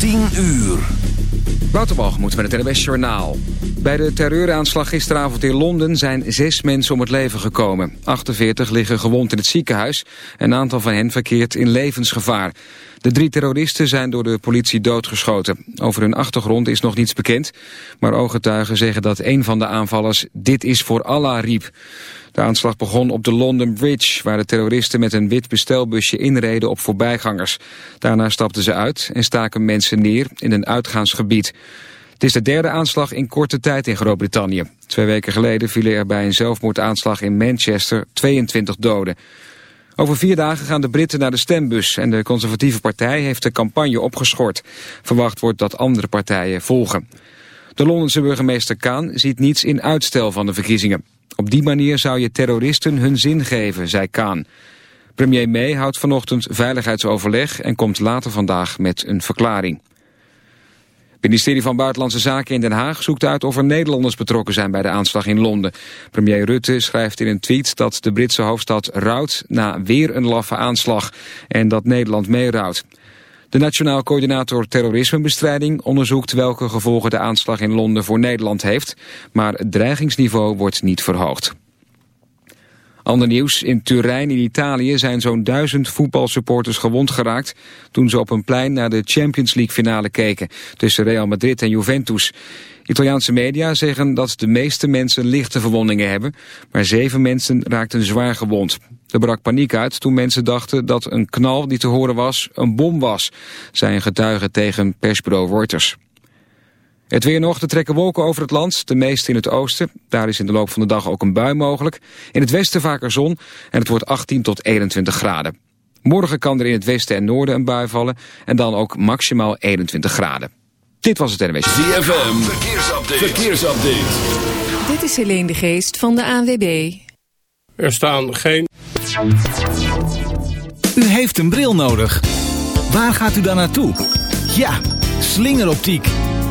10 uur. Wouterbalgemoed met het NWS Journaal. Bij de terreuraanslag gisteravond in Londen zijn zes mensen om het leven gekomen. 48 liggen gewond in het ziekenhuis. Een aantal van hen verkeert in levensgevaar. De drie terroristen zijn door de politie doodgeschoten. Over hun achtergrond is nog niets bekend. Maar ooggetuigen zeggen dat een van de aanvallers dit is voor Allah riep. De aanslag begon op de London Bridge... waar de terroristen met een wit bestelbusje inreden op voorbijgangers. Daarna stapten ze uit en staken mensen neer in een uitgaansgebied. Het is de derde aanslag in korte tijd in Groot-Brittannië. Twee weken geleden vielen er bij een zelfmoordaanslag in Manchester 22 doden. Over vier dagen gaan de Britten naar de stembus en de conservatieve partij heeft de campagne opgeschort. Verwacht wordt dat andere partijen volgen. De Londense burgemeester Kaan ziet niets in uitstel van de verkiezingen. Op die manier zou je terroristen hun zin geven, zei Kaan. Premier May houdt vanochtend veiligheidsoverleg en komt later vandaag met een verklaring. Het ministerie van Buitenlandse Zaken in Den Haag zoekt uit of er Nederlanders betrokken zijn bij de aanslag in Londen. Premier Rutte schrijft in een tweet dat de Britse hoofdstad rouwt na weer een laffe aanslag en dat Nederland meerouwt. De Nationaal Coördinator Terrorismebestrijding onderzoekt welke gevolgen de aanslag in Londen voor Nederland heeft, maar het dreigingsniveau wordt niet verhoogd. Ander nieuws, in Turijn in Italië zijn zo'n duizend voetbalsupporters gewond geraakt toen ze op een plein naar de Champions League finale keken tussen Real Madrid en Juventus. Italiaanse media zeggen dat de meeste mensen lichte verwondingen hebben, maar zeven mensen raakten zwaar gewond. Er brak paniek uit toen mensen dachten dat een knal die te horen was een bom was, zei een getuige tegen persbureau Reuters. Het weer nog, er trekken wolken over het land, de meeste in het oosten. Daar is in de loop van de dag ook een bui mogelijk. In het westen vaker zon en het wordt 18 tot 21 graden. Morgen kan er in het westen en noorden een bui vallen en dan ook maximaal 21 graden. Dit was het NWS. ZFM, verkeersupdate. verkeersupdate. Dit is Helene de Geest van de ANWB. Er staan geen... U heeft een bril nodig. Waar gaat u dan naartoe? Ja, slingeroptiek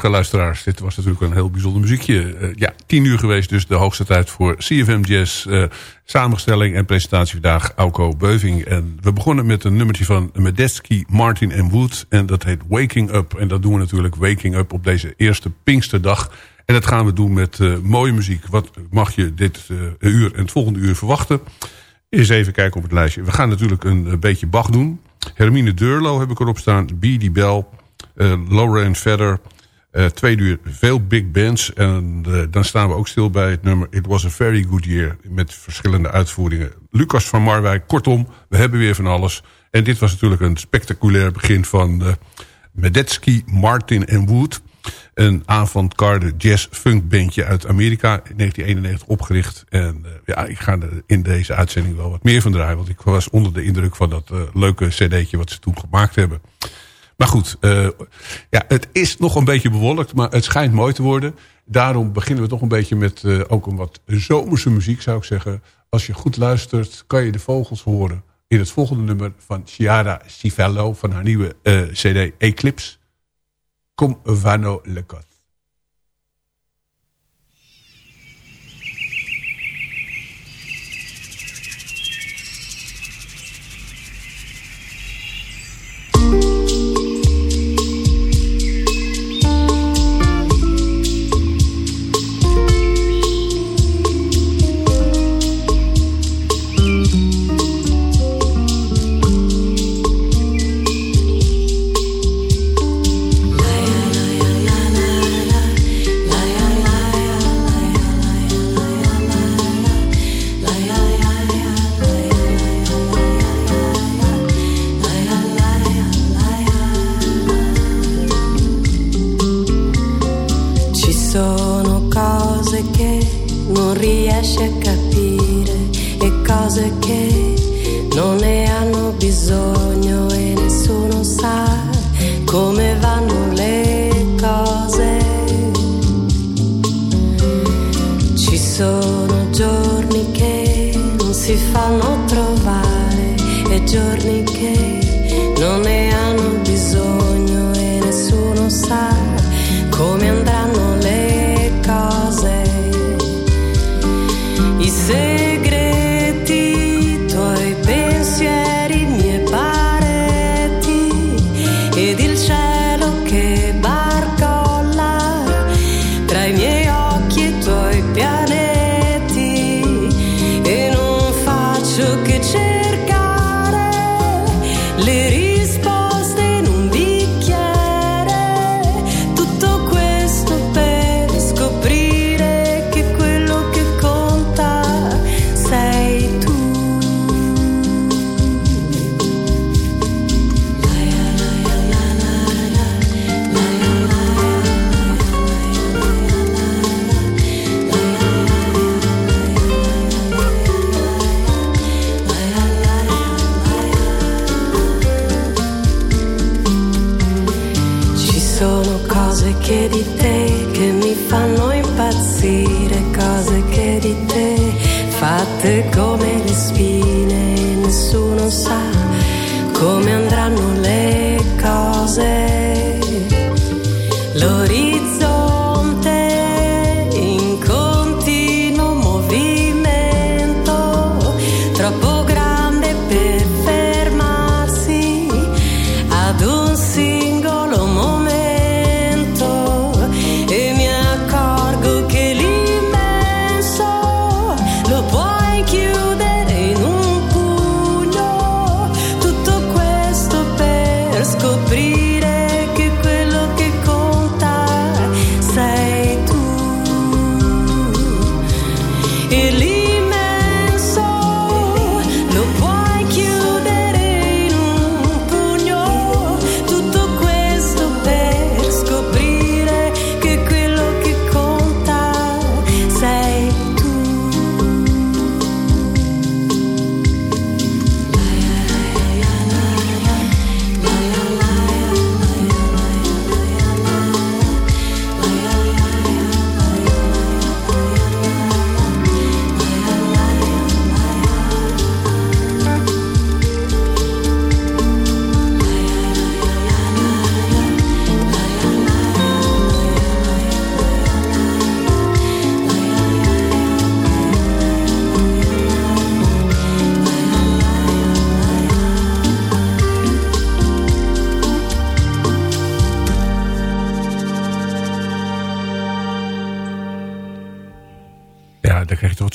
Goedemorgen luisteraars. Dit was natuurlijk een heel bijzonder muziekje. Uh, ja, tien uur geweest, dus de hoogste tijd voor CFM Jazz. Uh, samenstelling en presentatie vandaag, Auko Beuving. En we begonnen met een nummertje van Medeski, Martin en Wood. En dat heet Waking Up. En dat doen we natuurlijk Waking Up op deze eerste Pinksterdag. En dat gaan we doen met uh, mooie muziek. Wat mag je dit uur en het volgende uur verwachten? Eens even kijken op het lijstje. We gaan natuurlijk een, beetje Bach doen. Hermine Deurlo heb ik erop staan. B.D. Bell. Lorraine Vedder. Uh, twee uur veel big bands. En uh, dan staan we ook stil bij het nummer It Was A Very Good Year. Met verschillende uitvoeringen. Lucas van Marwijk. Kortom, we hebben weer van alles. En dit was natuurlijk een spectaculair begin van uh, Medeski, Martin en Wood. Een avant-garde jazz-funk bandje uit Amerika. In 1991 opgericht. En ja, ik ga er in deze uitzending wel wat meer van draaien. Want ik was onder de indruk van dat leuke cd'tje wat ze toen gemaakt hebben. Maar goed, uh, ja, het is nog een beetje bewolkt, maar het schijnt mooi te worden. Daarom beginnen we toch een beetje met uh, ook een wat zomerse muziek, zou ik zeggen. Als je goed luistert, kan je de vogels horen in het volgende nummer van Chiara Civello van haar nieuwe uh, cd Eclipse. Kom vano le cot.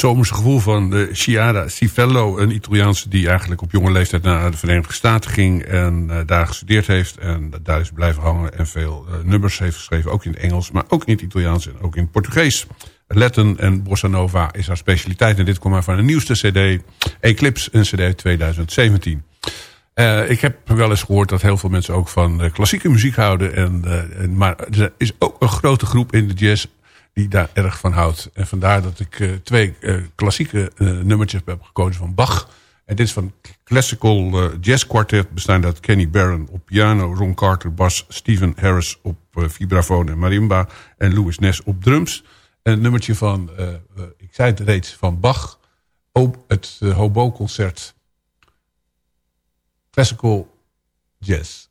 Zomerse gevoel van uh, Chiara Civello. Een Italiaanse die eigenlijk op jonge leeftijd naar de Verenigde Staten ging. En uh, daar gestudeerd heeft. En daar is blijven hangen. En veel uh, nummers heeft geschreven. Ook in het Engels. Maar ook in het Italiaans en ook in het Portugees. Latin en Bossa Nova is haar specialiteit. En dit komt maar van een nieuwste cd. Eclipse, een cd 2017. Uh, ik heb wel eens gehoord dat heel veel mensen ook van klassieke muziek houden. En, en, maar er is ook een grote groep in de jazz die daar erg van houdt. En vandaar dat ik twee klassieke nummertjes heb gekozen van Bach. En dit is van Classical Jazz Quartet. Bestaande uit Kenny Barron op piano, Ron Carter bas, Stephen Harris op vibrafoon en marimba. En Louis Ness op drums. En een nummertje van, ik zei het reeds, van Bach. Op het Hobo-concert classical jazz.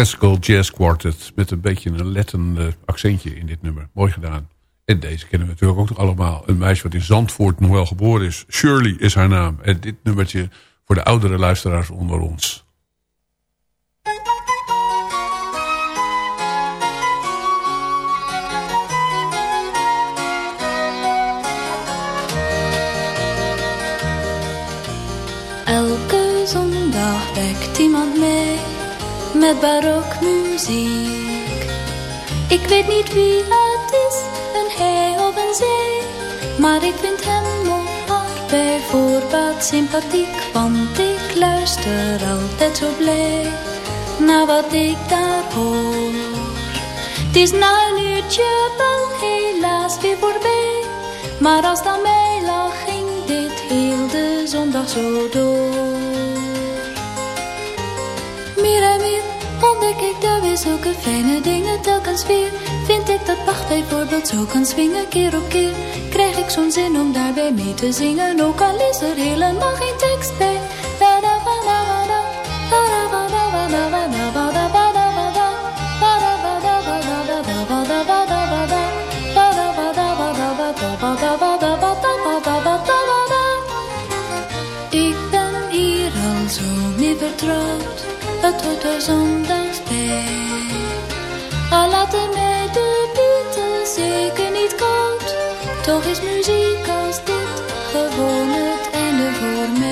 Classical Jazz Quartet. Met een beetje een Latin accentje in dit nummer. Mooi gedaan. En deze kennen we natuurlijk ook nog allemaal. Een meisje wat in Zandvoort nog wel geboren is. Shirley is haar naam. En dit nummertje voor de oudere luisteraars onder ons. Elke zondag wekt iemand met barokmuziek. Ik weet niet wie het is, een hij of een zij, maar ik vind hem of haar bij voorbaat sympathiek, want ik luister altijd zo blij naar wat ik daar hoor. Het is na een uurtje wel helaas weer voorbij, maar als dan mij lag ging dit heel de zondag zo door. Daar weer zulke fijne dingen telkens weer. Vind ik dat Bach bijvoorbeeld zo kan swingen keer op keer. Krijg ik zo'n zin om daarbij mee te zingen, ook al is er helemaal geen tekst bij. Ik ben hier al zo mee vertrouwd, het hoort er zondags Al laten mij de Beatles zeker niet koud, toch is muziek als dit gewoon het einde voor mij.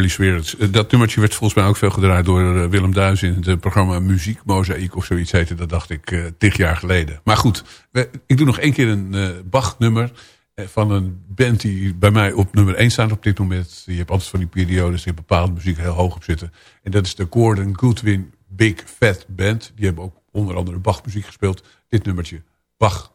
Eh, Dat nummertje werd volgens mij ook veel gedraaid door eh, Willem Duis in het eh, programma Muziek Mozaïek of zoiets heette. Dat dacht ik uh, tig jaar geleden. Maar goed, ik doe nog één keer een uh, Bach-nummer van een band die bij mij op nummer 1 staat op dit moment. Je hebt altijd van die periodes, die bepaalde muziek heel hoog op zitten. En dat is de Gordon Goodwin Big Fat Band. Die hebben ook onder andere Bach-muziek gespeeld. Dit nummertje, Bach.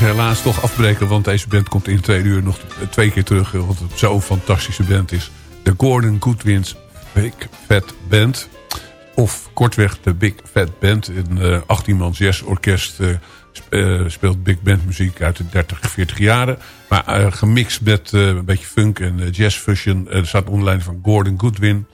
Helaas toch afbreken... want deze band komt in twee uur nog twee keer terug... want het zo'n fantastische band is. De Gordon Goodwins Big Fat Band. Of kortweg de Big Fat Band. Een 18-mans jazzorkest uh, speelt big band muziek uit de 30, 40 jaren. Maar uh, gemixt met uh, een beetje funk en jazz fusion. er staat online van Gordon Goodwin.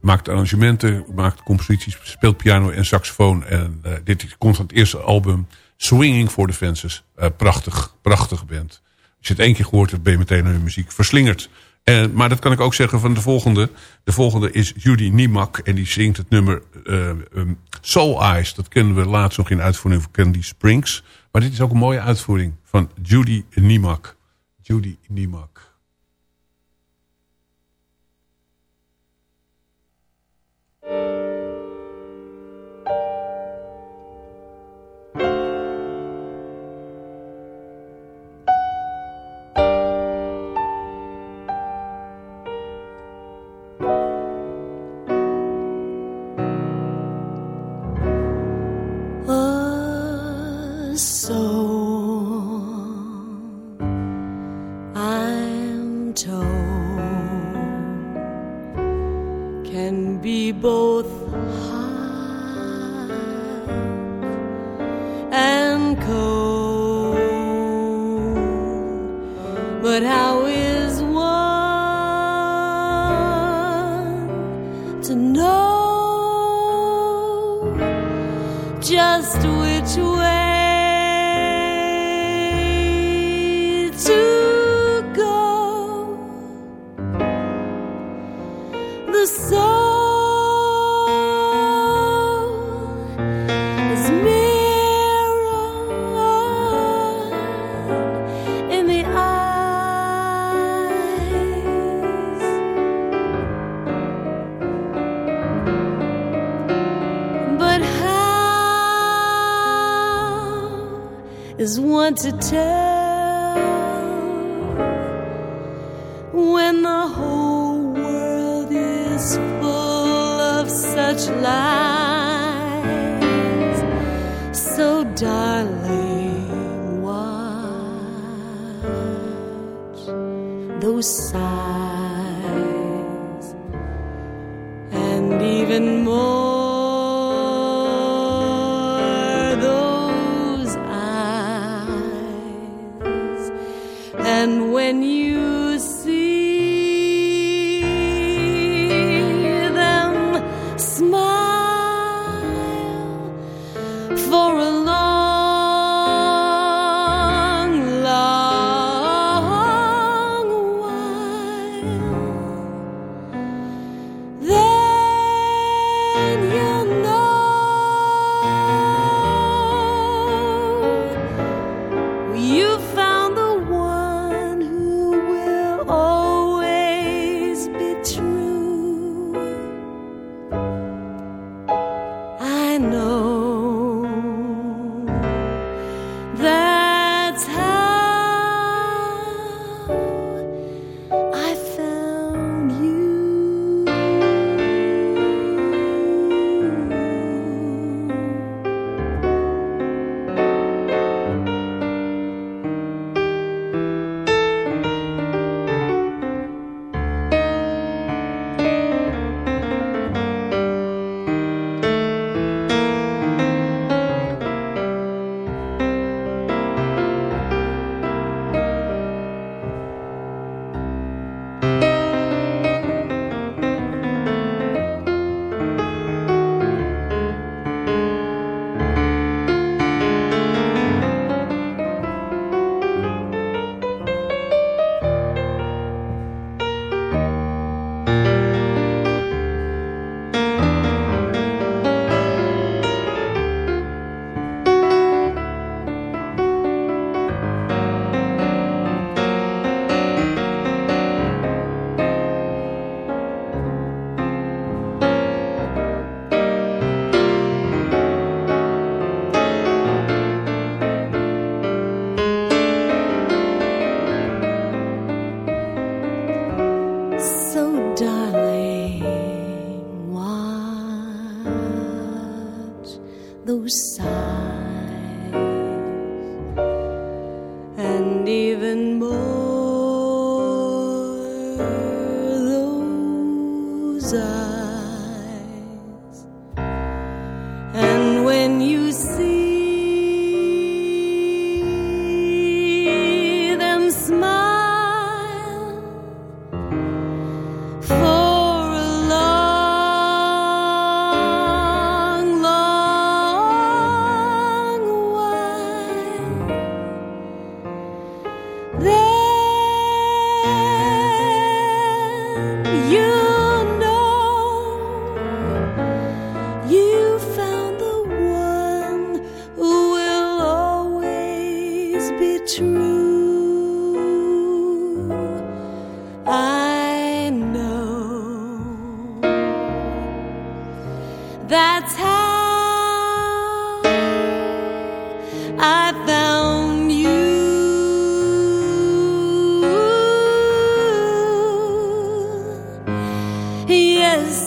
Maakt arrangementen, maakt composities, speelt piano en saxofoon. En dit komt van het eerste album Swinging for the Fences. prachtig, prachtig band. Als je het één keer gehoord hebt, ben je meteen naar hun muziek verslingerd. En, maar dat kan ik ook zeggen van de volgende. De volgende is Judy Niemak. En die zingt het nummer uh, um, Soul Eyes. Dat kennen we laatst nog in uitvoering van Candy Springs. Maar dit is ook een mooie uitvoering van Judy Niemak. Judy Niemak. When the whole world is full of such lies. So, darling, watch those signs and even more.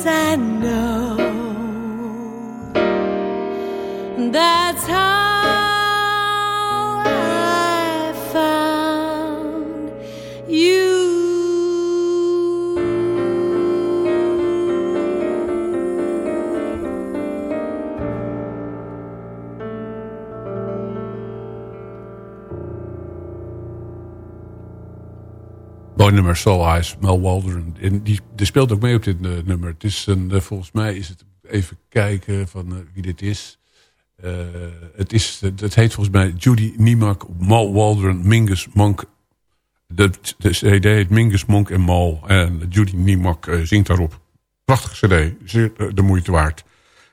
I know. Nummer, Soul Eyes, Mel Waldron. En die, speelt ook mee op dit eh, nummer. Het is een, eh, volgens mij is het even kijken van eh, wie dit is. Het, is het heet volgens mij Judy Niemak, Mal Waldron, Mingus Monk. De, de cd heet Mingus Monk en Mal. En Judy Niemak zingt daarop. Prachtige cd, zeer de moeite waard.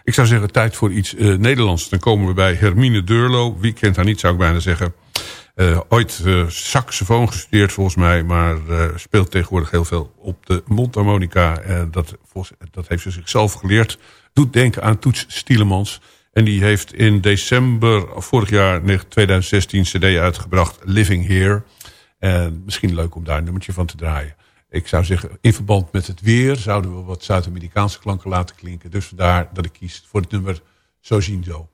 Ik zou zeggen, tijd voor iets Nederlands. Dan komen we bij Hermine Deurlo. Wie kent haar niet, zou ik bijna zeggen. Eh, ooit eh, saxofoon gestudeerd volgens mij, maar eh, speelt tegenwoordig heel veel op de mondharmonica. Dat, dat heeft ze zichzelf geleerd. Doet denken aan Toets Stielemans. En die heeft in december vorig jaar 2016 cd uitgebracht, Living Here. En misschien leuk om daar een nummertje van te draaien. Ik zou zeggen, in verband met het weer zouden we wat Zuid-Amerikaanse klanken laten klinken. Dus vandaar dat ik kies voor het nummer Zo zien. Zo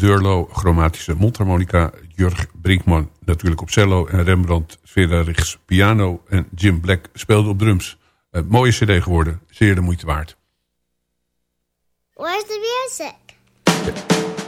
Deurlo, chromatische mondharmonica. Jurg Brinkman natuurlijk op cello. En Rembrandt Vererichs piano. En Jim Black speelde op drums. Een mooie cd geworden. Zeer de moeite waard. Where's the music?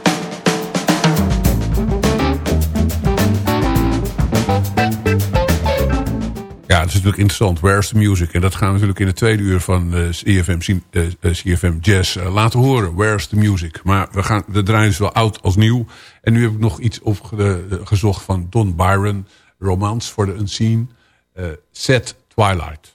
Dat is natuurlijk interessant. Where's the music? En dat gaan we natuurlijk in de tweede uur van uh, CFM, uh, CFM Jazz laten horen. Where's the music? Maar we, gaan, we draaien dus wel oud als nieuw. En nu heb ik nog iets opgezocht van Don Byron. Romance for the Unseen. Set Twilight.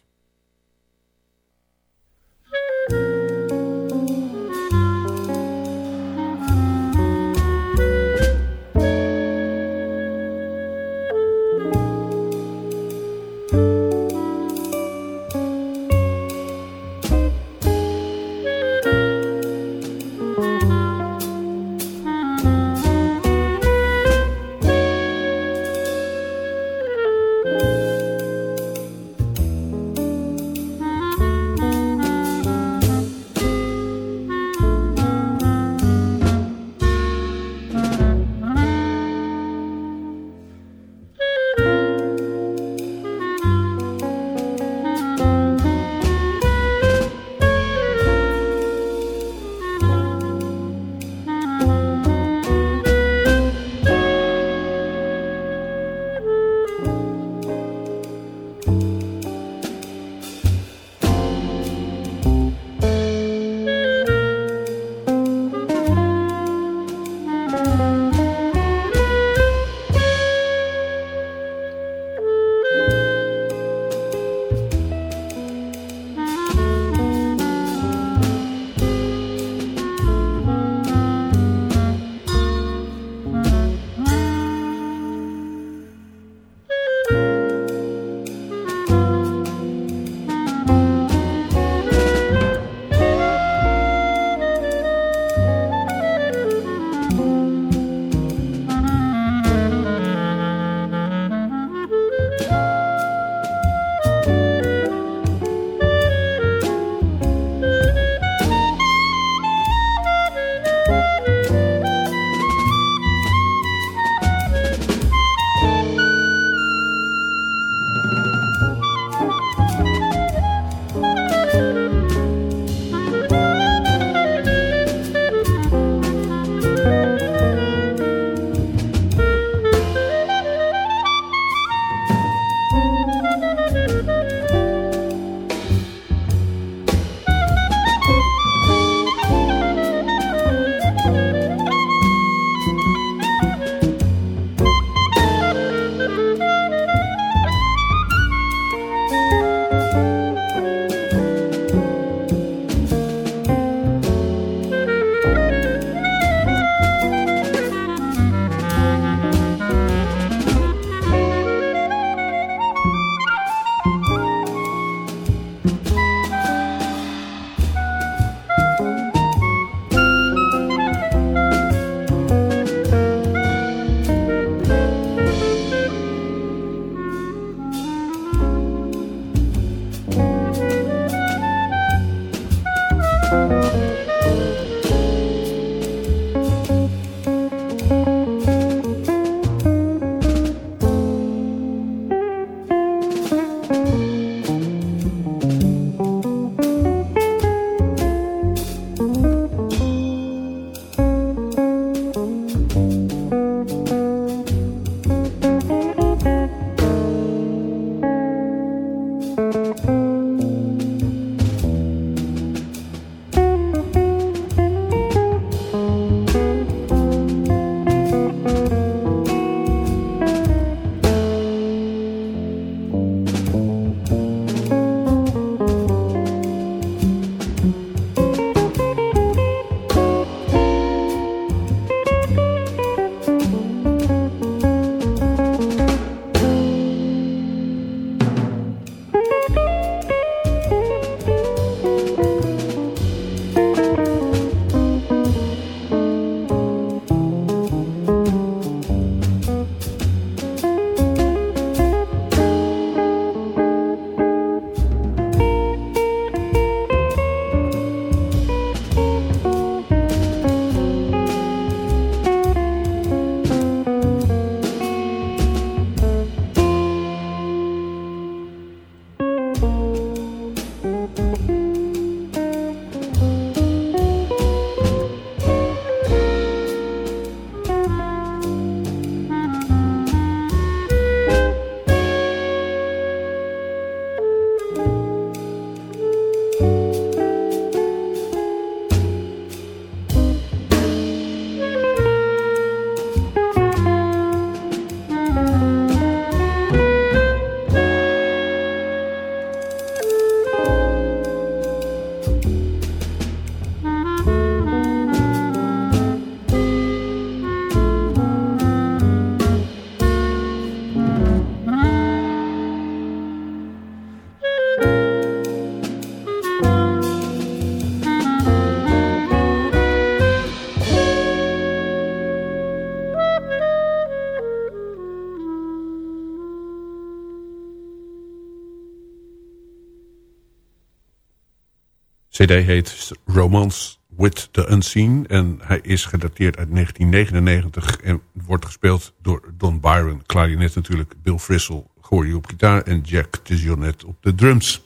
Cd heet Romance with the Unseen. En hij is gedateerd uit 1999 en wordt gespeeld door Don Byron. Clarinet natuurlijk, Bill Frisell hoor je op gitaar en Jack Tisionet op de drums.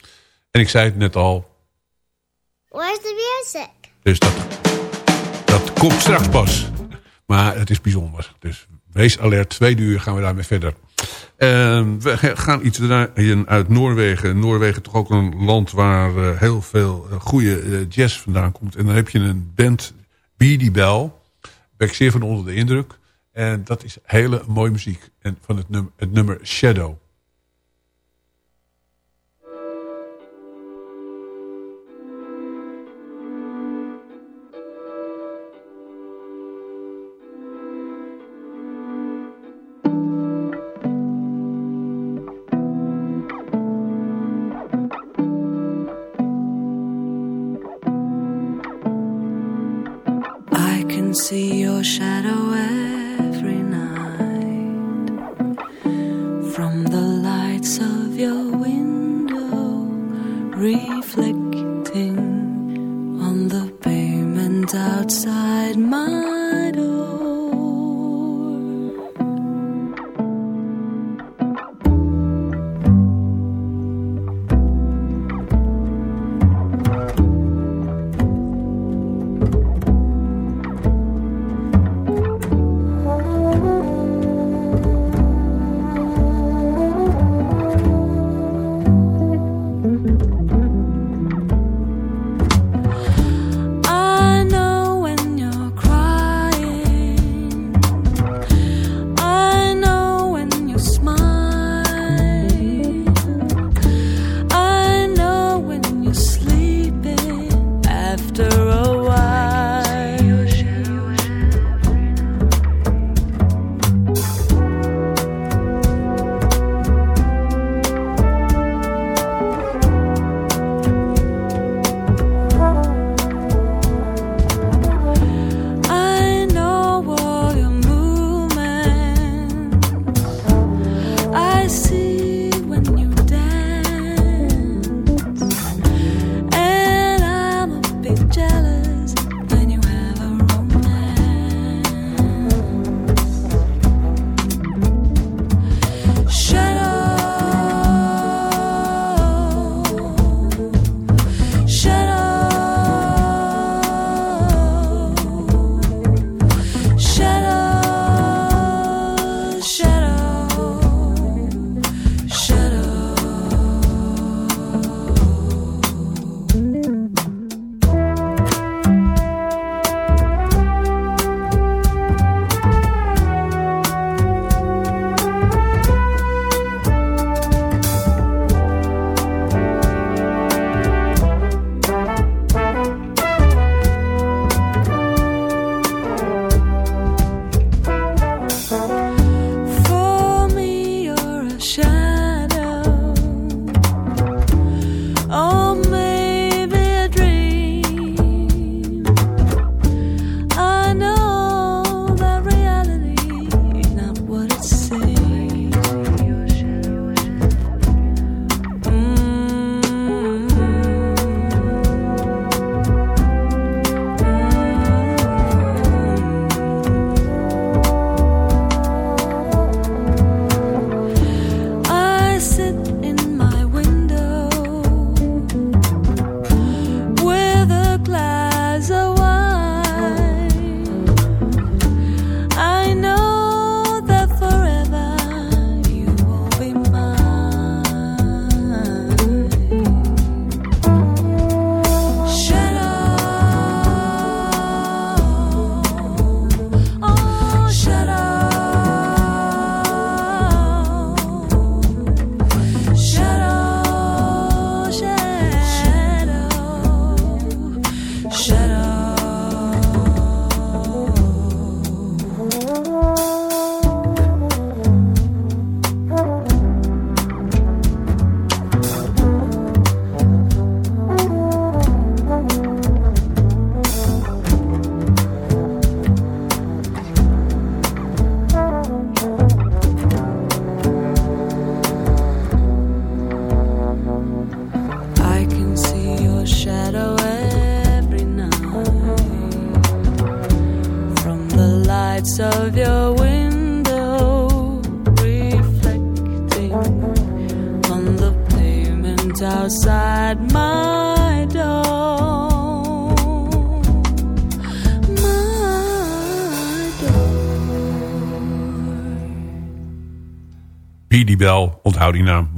En ik zei het net al. Where's the music? Dus dat, dat komt straks pas. Maar het is bijzonder. Dus wees alert, tweede uur gaan we daarmee verder. Uh, we gaan iets uit Noorwegen. Noorwegen toch ook een land waar uh, heel veel uh, goede uh, jazz vandaan komt. En dan heb je een band, Beady Bell. Ben ik zeer van onder de indruk. En dat is hele mooie muziek. En van het nummer, het nummer Shadow.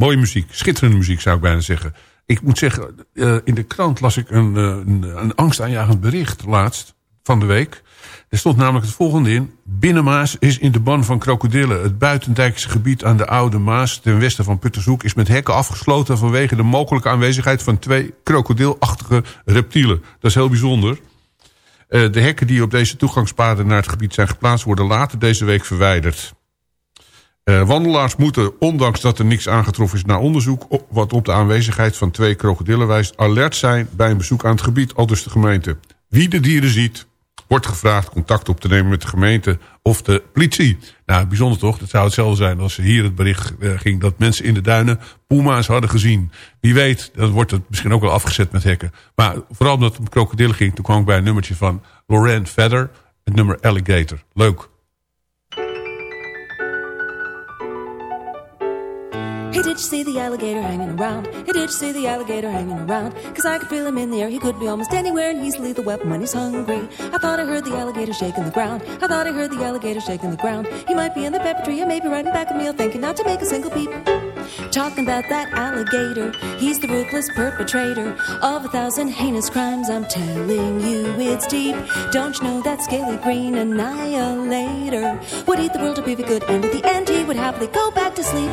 Mooie muziek, schitterende muziek zou ik bijna zeggen. Ik moet zeggen, eh, in de krant las ik een, eh, een, een angstaanjagend bericht laatst van de week. Er stond namelijk het volgende in. Binnenmaas is in de ban van krokodillen. Het buitendijkse gebied aan de Oude Maas ten westen van Puttershoek... is met hekken afgesloten vanwege de mogelijke aanwezigheid... van twee krokodilachtige reptielen. Dat is heel bijzonder. Eh, de hekken die op deze toegangspaden naar het gebied zijn geplaatst... worden later deze week verwijderd. Uh, wandelaars moeten, ondanks dat er niks aangetroffen is na onderzoek... Op, wat op de aanwezigheid van twee krokodillen wijst... alert zijn bij een bezoek aan het gebied, al dus de gemeente. Wie de dieren ziet, wordt gevraagd contact op te nemen met de gemeente of de politie. Nou, bijzonder toch? Het zou hetzelfde zijn als hier het bericht uh, ging... dat mensen in de duinen puma's hadden gezien. Wie weet, dan wordt het misschien ook wel afgezet met hekken. Maar vooral omdat het om krokodillen ging... toen kwam ik bij een nummertje van Lorraine Feather... het nummer Alligator. Leuk. Hey, did you see the alligator hanging around? Hey, did you see the alligator hanging around? Cause I could feel him in the air, he could be almost anywhere and he's lethal weapon when he's hungry. I thought I heard the alligator shaking the ground. I thought I heard the alligator shaking the ground. He might be in the pepper tree or maybe riding back a meal thinking not to make a single peep. Talking about that alligator, he's the ruthless perpetrator of a thousand heinous crimes. I'm telling you, it's deep. Don't you know that scaly green annihilator would eat the world up if he could, and at the end he would happily go back to sleep.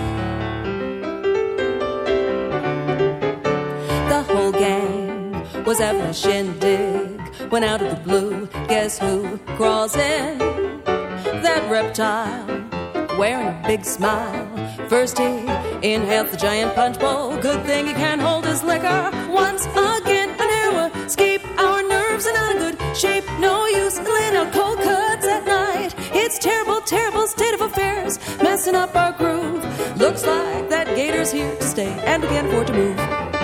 The whole gang was having a shindig when out of the blue, guess who crawls in? That reptile wearing a big smile. First he inhales the giant punch bowl. Good thing he can't hold his liquor. Once again, an hour escape. Our nerves are not in good shape. No use in laying out cold cuts at night. It's terrible, terrible state of affairs, messing up our groove. Looks like that gator's here to stay, and can't afford to move.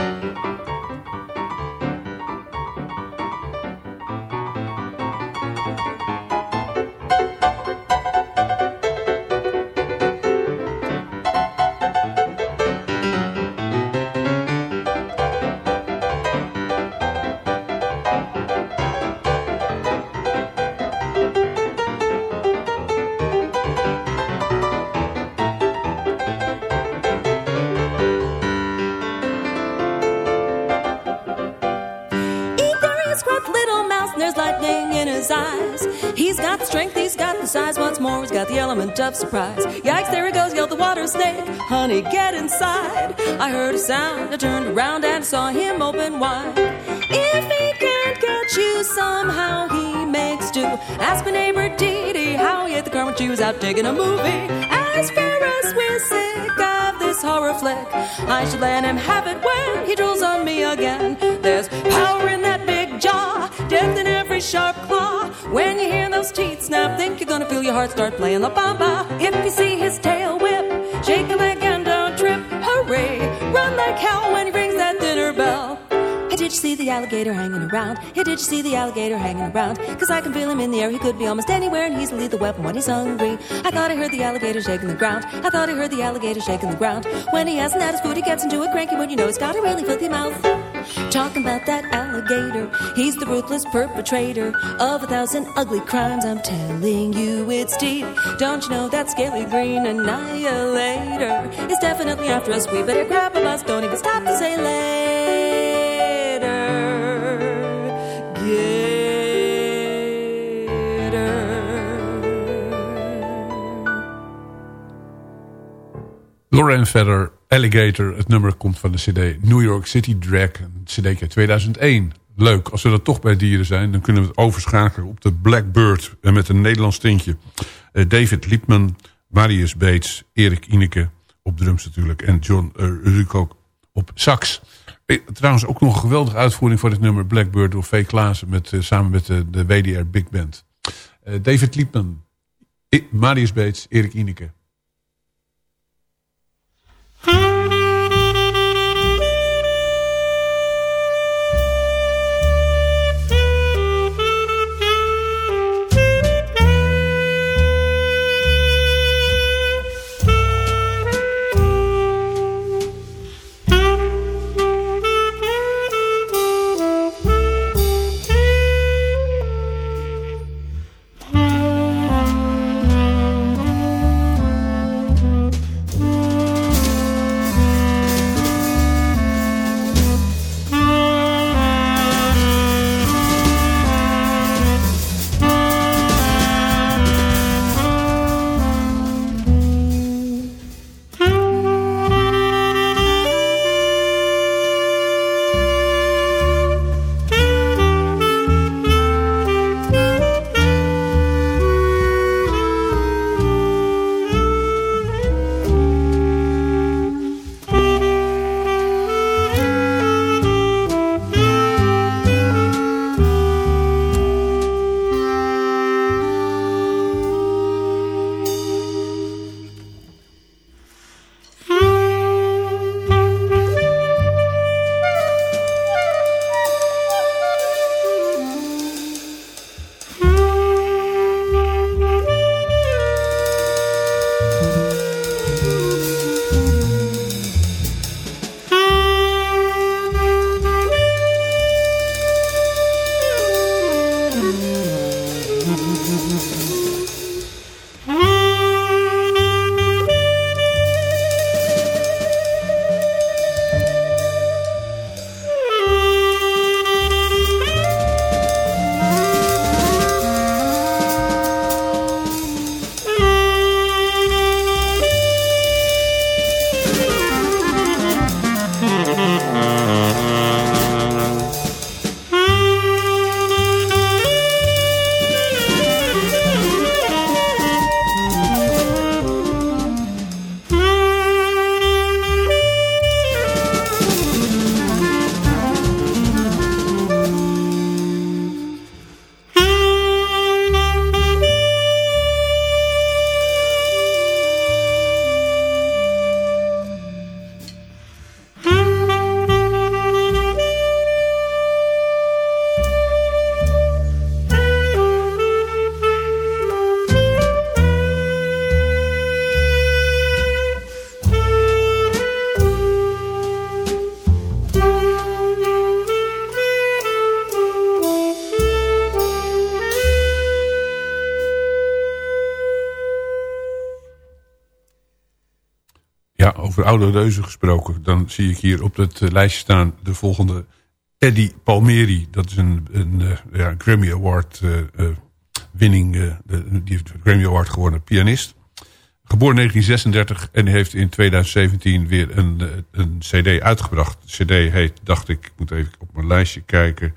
Got the strength, he's got the size. Once more, he's got the element of surprise. Yikes, there he goes, yelled the water snake. Honey, get inside. I heard a sound, I turned around and saw him open wide. If he can't get you somehow, he makes do. Ask my neighbor Dee Dee how he ate the car when she was out taking a movie. As far as we're sick of this horror flick, I should let him have it when he drools on me again. There's power in that big jaw, death in every sharp claw. Teeth snap, think you're gonna feel your heart start playing la bamba. If you see his tail whip, shake a leg and don't trip. Hooray! Run like hell when he rings that dinner bell. Hey, did you see the alligator hanging around? Hey, did you see the alligator hanging around? Cause I can feel him in the air, he could be almost anywhere, and he's a lethal weapon when he's hungry. I thought I heard the alligator shaking the ground. I thought I heard the alligator shaking the ground. When he hasn't had his food, he gets into a cranky mood, you know he's got a really filthy mouth. Talking about that alligator, he's the ruthless perpetrator of a thousand ugly crimes. I'm telling you, it's deep. Don't you know that scaly green annihilator is definitely after us? We better grab a bus, don't even stop to say later. Lauren Feather, Alligator. Het nummer komt van de cd New York City Drag. Een cd 2001. Leuk. Als we dan toch bij dieren zijn... dan kunnen we het overschakelen op de Blackbird. En met een Nederlands tintje. Uh, David Liepman, Marius Bates, Erik Ineke op drums natuurlijk. En John uh, Ruko op sax. Eh, trouwens ook nog een geweldige uitvoering voor dit nummer Blackbird door V. Klaassen. Met, samen met de, de WDR Big Band. David Liepman, Marius Bates, Erik Ineke. Oude reuzen gesproken. Dan zie ik hier op het eh, lijstje staan de volgende Eddie Palmieri. Dat is een, een uh, ja, Grammy Award uh, winning. die Grammy Award gewonnen pianist. Geboren 1936 en heeft in 2017 weer een, een cd uitgebracht. De cd heet, dacht ik, ik moet even op mijn lijstje kijken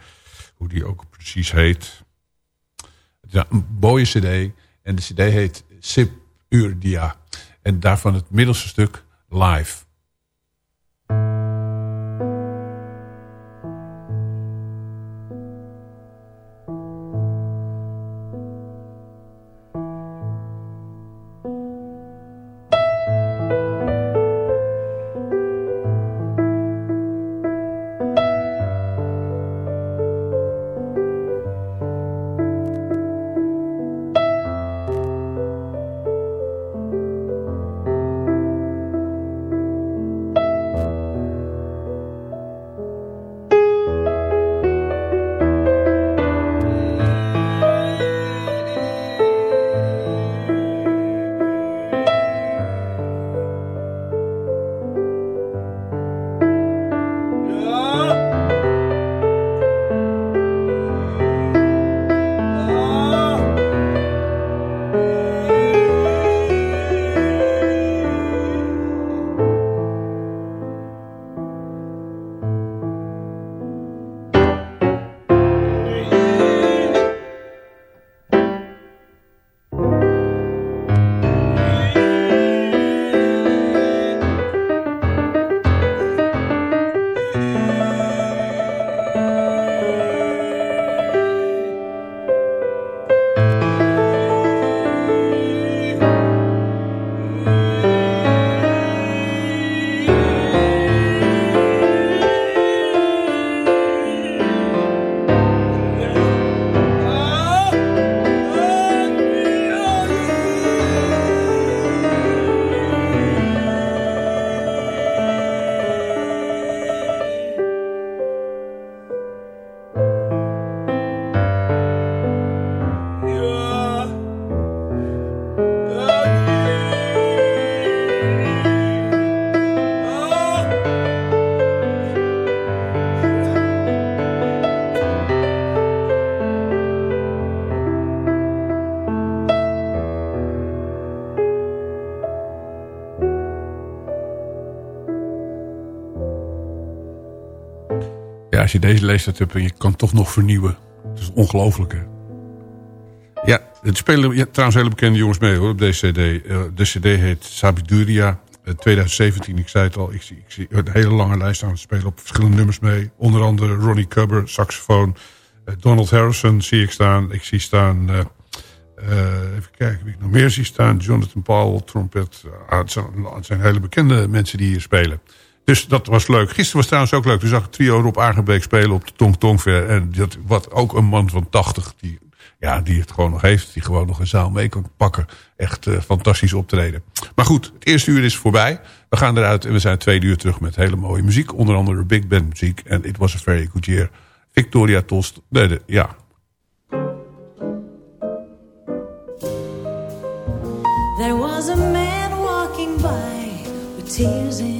hoe die ook precies heet. Is een mooie cd en de cd heet Sip Urdia. En daarvan het middelste stuk life. Als je deze leeftijd hebt en je kan toch nog vernieuwen. Dat is ongelooflijk, hè? Ja, het spelen trouwens hele bekende jongens mee hoor, op deze cd. Uh, de cd heet Sabiduria. 2017, ik zei het al, ik zie, ik zie een hele lange lijst aan het spelen op verschillende nummers mee. Onder andere Ronnie Cubber, saxofoon. Uh, Donald Harrison zie ik staan. Ik zie staan, even kijken wie ik nog meer zie staan. Jonathan Powell, trompet. het, zijn, het zijn hele bekende mensen die hier spelen. Dus dat was leuk. Gisteren was trouwens ook leuk. Toen zag ik trio Rob Agenbeek spelen op de Tong Tongver. En dat, wat ook een man van 80 die, ja, die het gewoon nog heeft. Die gewoon nog een zaal mee kan pakken. Echt uh, fantastisch optreden. Maar goed, het eerste uur is voorbij. We gaan eruit en we zijn twee uur terug met hele mooie muziek. Onder andere big band muziek. En it was a very good year. Victoria Tost. Nee, ja. There was a man walking by with tears in